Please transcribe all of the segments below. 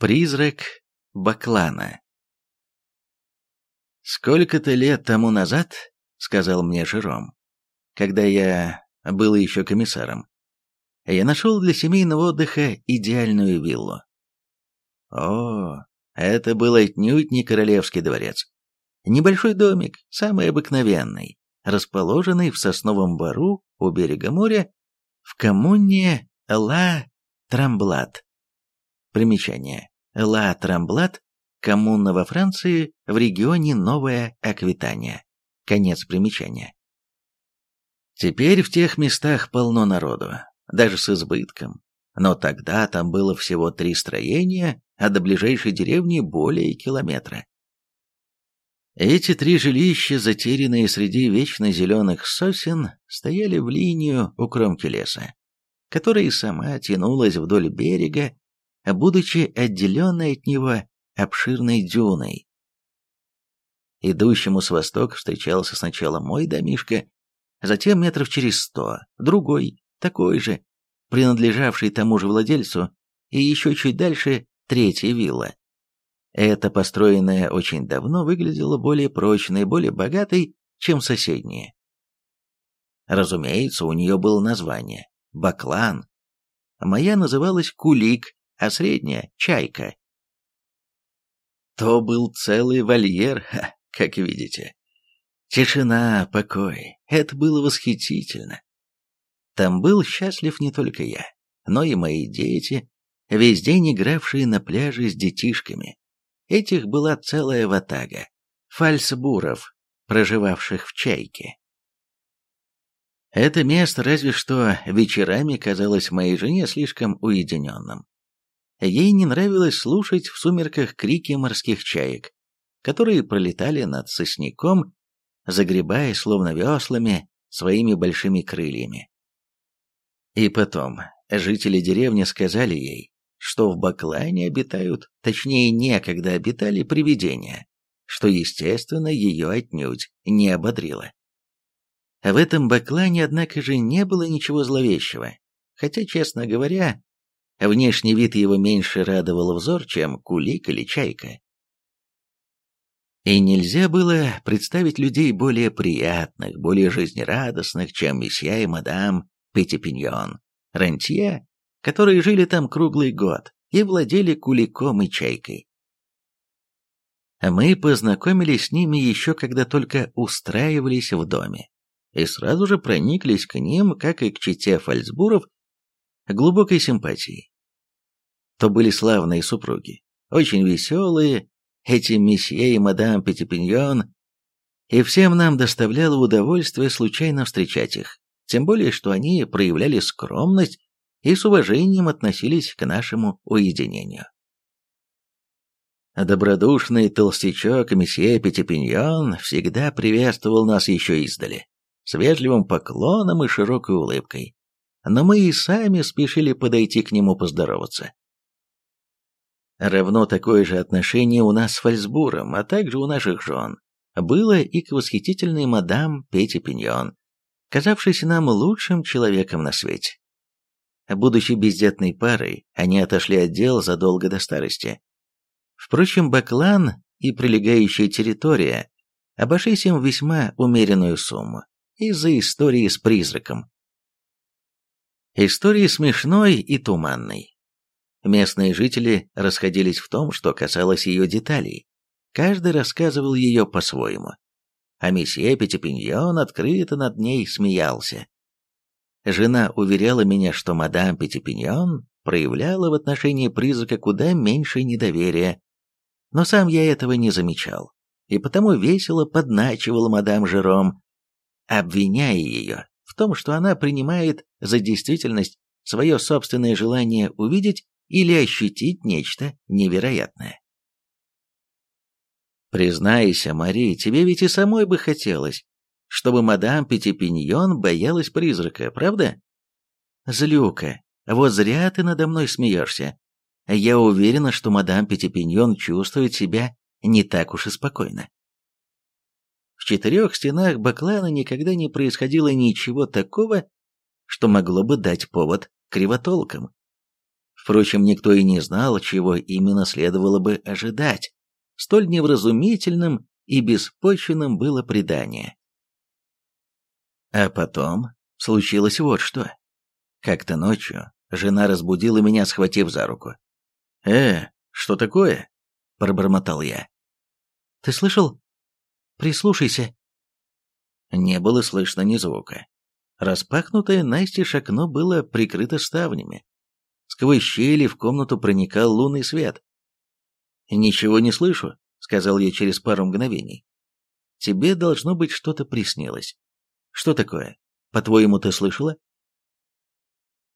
Призрак Баклана «Сколько-то лет тому назад, — сказал мне Жером, — когда я был еще комиссаром, я нашел для семейного отдыха идеальную виллу. О, это был отнюдь не королевский дворец. Небольшой домик, самый обыкновенный, расположенный в сосновом бару у берега моря в коммуне Ла Трамблат. Примечание. Ла Трамблат – коммуна во Франции в регионе Новая Аквитания. Конец примечания. Теперь в тех местах полно народу, даже с избытком. Но тогда там было всего три строения, а до ближайшей деревни более километра. Эти три жилища, затерянные среди вечно зеленых сосен, стояли в линию у кромки леса, которая сама тянулась вдоль берега, будучи отделенной от него обширной дюной. Идущему с востока встречался сначала мой домишко, затем метров через сто, другой, такой же, принадлежавший тому же владельцу, и еще чуть дальше третья вилла. Эта, построенная очень давно, выглядела более прочной, более богатой, чем соседние. Разумеется, у нее было название – Баклан. Моя называлась Кулик, а средняя – Чайка. То был целый вольер, как видите. Тишина, покой – это было восхитительно. Там был счастлив не только я, но и мои дети, весь день игравшие на пляже с детишками. Этих была целая ватага. Фальсбуров, проживавших в Чайке. Это место разве что вечерами казалось моей жене слишком уединенным. Ей не нравилось слушать в сумерках крики морских чаек, которые пролетали над сосняком, загребая, словно веслами, своими большими крыльями. И потом, жители деревни сказали ей, что в Баклане обитают, точнее некогда обитали привидения, что, естественно, ее отнюдь не ободрило. В этом Баклане, однако же, не было ничего зловещего, хотя, честно говоря, внешний вид его меньше радовал взор, чем кулик или чайка. И нельзя было представить людей более приятных, более жизнерадостных, чем месье и мадам Петипиньон, рантье которые жили там круглый год и владели куликом и чайкой. Мы познакомились с ними еще когда только устраивались в доме, и сразу же прониклись к ним, как и к чете Фальцбуров, глубокой симпатией. То были славные супруги, очень веселые, эти месье и мадам Петипиньон, и всем нам доставляло удовольствие случайно встречать их, тем более, что они проявляли скромность и с уважением относились к нашему уединению. Добродушный толстячок месье Петипиньон всегда приветствовал нас еще издали, с вежливым поклоном и широкой улыбкой, но мы и сами спешили подойти к нему поздороваться. Равно такое же отношение у нас с Фальсбуром, а также у наших жен, было и к восхитительной мадам Пети Пиньон, казавшейся нам лучшим человеком на свете. Будучи бездетной парой, они отошли от дел задолго до старости. Впрочем, Баклан и прилегающая территория обошлись им весьма умеренную сумму из-за истории с призраком. Истории смешной и туманной. Местные жители расходились в том, что касалось ее деталей. Каждый рассказывал ее по-своему. А месье Петипиньон открыто над ней смеялся. Жена уверяла меня, что мадам Петипиньон проявляла в отношении призрака куда меньше недоверия, но сам я этого не замечал, и потому весело подначивал мадам Жером, обвиняя ее в том, что она принимает за действительность свое собственное желание увидеть или ощутить нечто невероятное. Признайся, Мари, тебе ведь и самой бы хотелось, чтобы мадам Пятипиньон боялась призрака, правда? Злюка, вот зря ты надо мной смеешься. Я уверена, что мадам Пятипиньон чувствует себя не так уж и спокойно. В четырех стенах Баклана никогда не происходило ничего такого, что могло бы дать повод кривотолкам. Впрочем, никто и не знал, чего именно следовало бы ожидать. Столь невразумительным и беспочвенным было предание. А потом случилось вот что. Как-то ночью жена разбудила меня, схватив за руку. «Э, что такое?» – пробормотал я. «Ты слышал? Прислушайся». Не было слышно ни звука. Распахнутое настежь окно было прикрыто ставнями. Сквозь щели в комнату проникал лунный свет. «Ничего не слышу», — сказал я через пару мгновений. «Тебе должно быть что-то приснилось. Что такое? По-твоему, ты слышала?»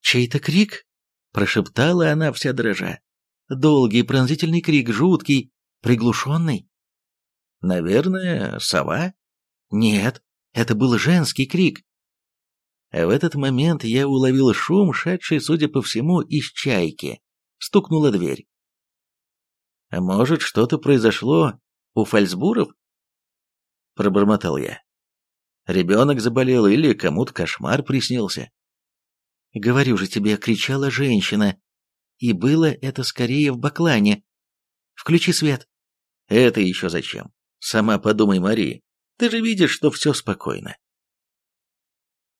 «Чей-то крик?» — прошептала она вся дрожа. «Долгий пронзительный крик, жуткий, приглушенный». «Наверное, сова?» «Нет, это был женский крик. В этот момент я уловил шум, шедший, судя по всему, из чайки. Стукнула дверь. «А может, что-то произошло у фальцбуров?» Пробормотал я. «Ребенок заболел или кому-то кошмар приснился?» «Говорю же тебе, кричала женщина. И было это скорее в баклане. Включи свет». «Это еще зачем? Сама подумай, Мария. Ты же видишь, что все спокойно».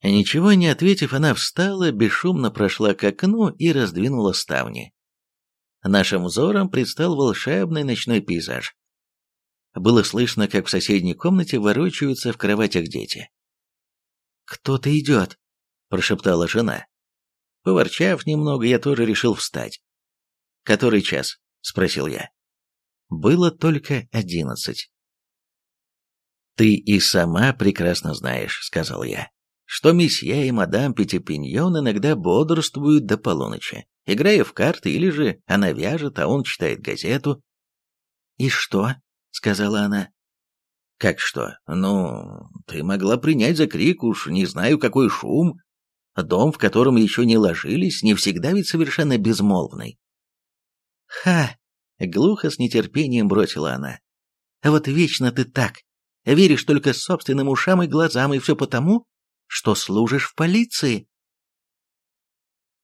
Ничего не ответив, она встала, бесшумно прошла к окну и раздвинула ставни. Нашим взором предстал волшебный ночной пейзаж. Было слышно, как в соседней комнате ворочаются в кроватях дети. «Кто-то идет», — прошептала жена. Поворчав немного, я тоже решил встать. «Который час?» — спросил я. Было только одиннадцать. «Ты и сама прекрасно знаешь», — сказал я, что месье и мадам Пятипиньон иногда бодрствуют до полуночи, играя в карты, или же она вяжет, а он читает газету. «И что?» — сказала она. «Как что? Ну, ты могла принять за крик, уж не знаю, какой шум. Дом, в котором еще не ложились, не всегда ведь совершенно безмолвный». «Ха!» — глухо с нетерпением бросила она. «Вот вечно ты так, веришь только собственным ушам и глазам, и все потому, что служишь в полиции?»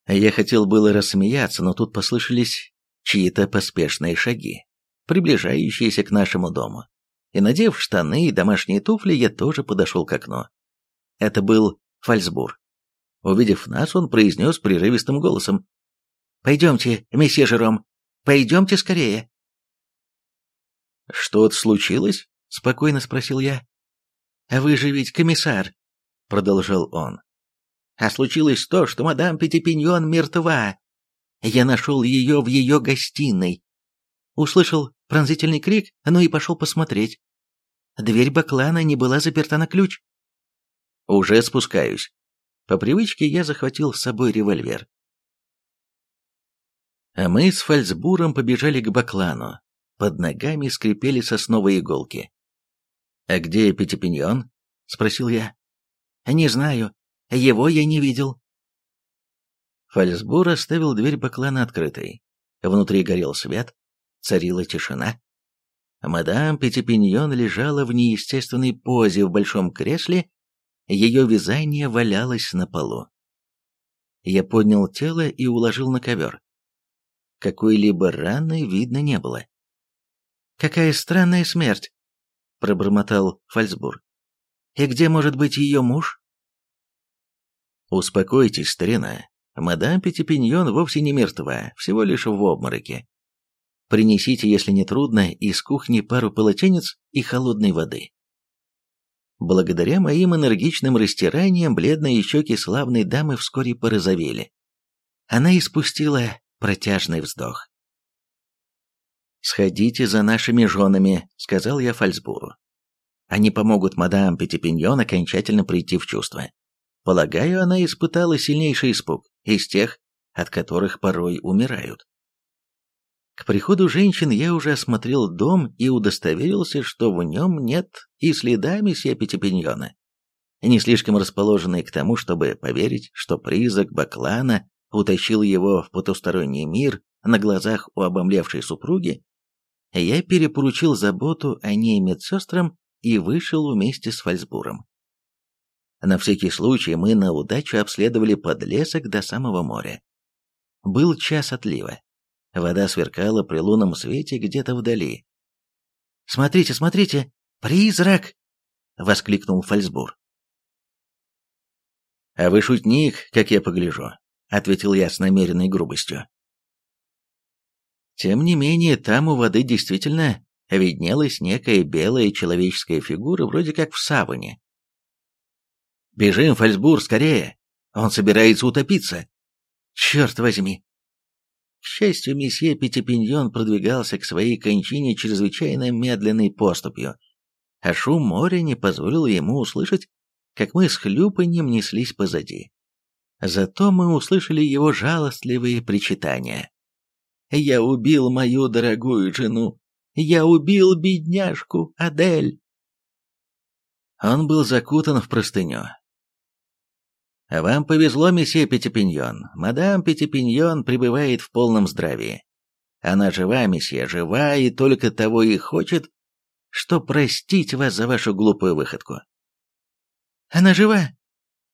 Я хотел было рассмеяться, но тут послышались чьи-то поспешные шаги, приближающиеся к нашему дому. И, надев штаны и домашние туфли, я тоже подошел к окну. Это был Фальсбур. Увидев нас, он произнес прерывистым голосом. «Пойдемте, месье Жером, пойдемте скорее». «Что-то случилось?» — спокойно спросил я. «А вы же ведь комиссар, — продолжал он. «А случилось то, что мадам Пятипиньон мертва. Я нашел ее в ее гостиной. Услышал пронзительный крик, ну и пошел посмотреть. Дверь баклана не была заперта на ключ. Уже спускаюсь. По привычке я захватил с собой револьвер. А мы с Фальцбуром побежали к баклану. Под ногами скрипели сосновые иголки. «А где Пятипиньон?» — спросил я. «Не знаю. Его я не видел». Фальсбур оставил дверь баклана открытой. Внутри горел свет, царила тишина. Мадам Пятипиньон лежала в неестественной позе в большом кресле, ее вязание валялось на полу. Я поднял тело и уложил на ковер. Какой-либо раны видно не было. «Какая странная смерть!» — пробормотал Фальсбур. И где может быть ее муж? Успокойтесь, старина. Мадам Пятипиньон вовсе не мертва, всего лишь в обмороке. Принесите, если не трудно, из кухни пару полотенец и холодной воды. Благодаря моим энергичным растираниям бледные щеки славной дамы вскоре порозовели. Она испустила протяжный вздох. «Сходите за нашими женами», — сказал я Фальсбуру. Они помогут мадам Пятипиньон окончательно прийти в чувство. Полагаю, она испытала сильнейший испуг, из тех, от которых порой умирают. К приходу женщин я уже осмотрел дом и удостоверился, что в нем нет и следа месье Пятипиньона. Не слишком расположенный к тому, чтобы поверить, что призрак Баклана утащил его в потусторонний мир на глазах у обомлевшей супруги, я перепоручил заботу о ней медсестрам и вышел вместе с Фальсбуром. На всякий случай мы на удачу обследовали подлесок до самого моря. Был час отлива. Вода сверкала при лунном свете где-то вдали. «Смотрите, смотрите! Призрак!» — воскликнул Фальсбур. «А вы шутник, как я погляжу», — ответил я с намеренной грубостью. Тем не менее, там у воды действительно виднелась некая белая человеческая фигура, вроде как в саване. «Бежим, Фальсбур, скорее! Он собирается утопиться!» «Черт возьми!» К счастью, месье Пятипиньон продвигался к своей кончине чрезвычайно медленной поступью, а шум моря не позволил ему услышать, как мы с хлюпаньем неслись позади. Зато мы услышали его жалостливые причитания. «Я убил мою дорогую жену! Я убил бедняжку Адель!» Он был закутан в простыню. «Вам повезло, месье Петипиньон. Мадам Петипиньон пребывает в полном здравии. Она жива, месье, жива, и только того и хочет, что простить вас за вашу глупую выходку». «Она жива?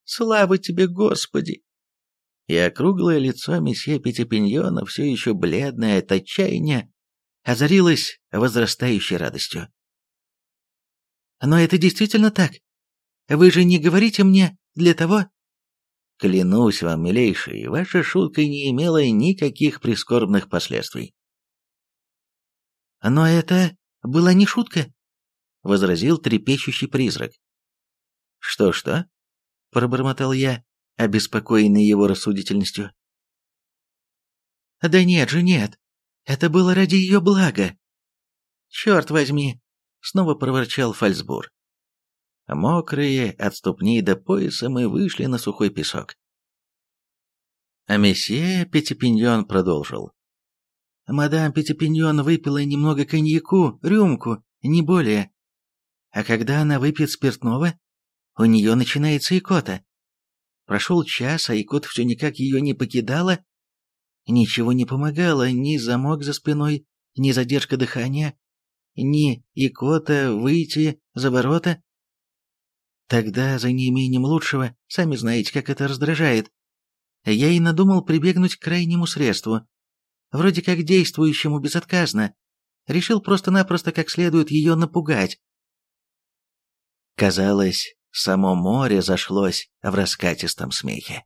Слава тебе, Господи!» И округлое лицо месье Петипиньона, все еще бледное от отчаяния, озарилось возрастающей радостью. «Но это действительно так? Вы же не говорите мне для того, Клянусь вам, милейший, ваша шутка не имела никаких прискорбных последствий. Но это была не шутка, возразил трепещущий призрак. Что-что? пробормотал я, обеспокоенный его рассудительностью. Да нет же, нет. Это было ради ее блага. Черт возьми, снова проворчал Фальсбур. Мокрые от ступней до пояса мы вышли на сухой песок. А месье Петипиньон продолжил. Мадам Петипиньон выпила немного коньяку, рюмку, не более. А когда она выпьет спиртного, у нее начинается икота. Прошел час, а икота все никак ее не покидала. Ничего не помогало, ни замок за спиной, ни задержка дыхания, ни икота выйти за ворота. Тогда, за неимением лучшего, сами знаете, как это раздражает, я и надумал прибегнуть к крайнему средству, вроде как действующему безотказно. Решил просто-напросто как следует ее напугать. Казалось, само море зашлось в раскатистом смехе.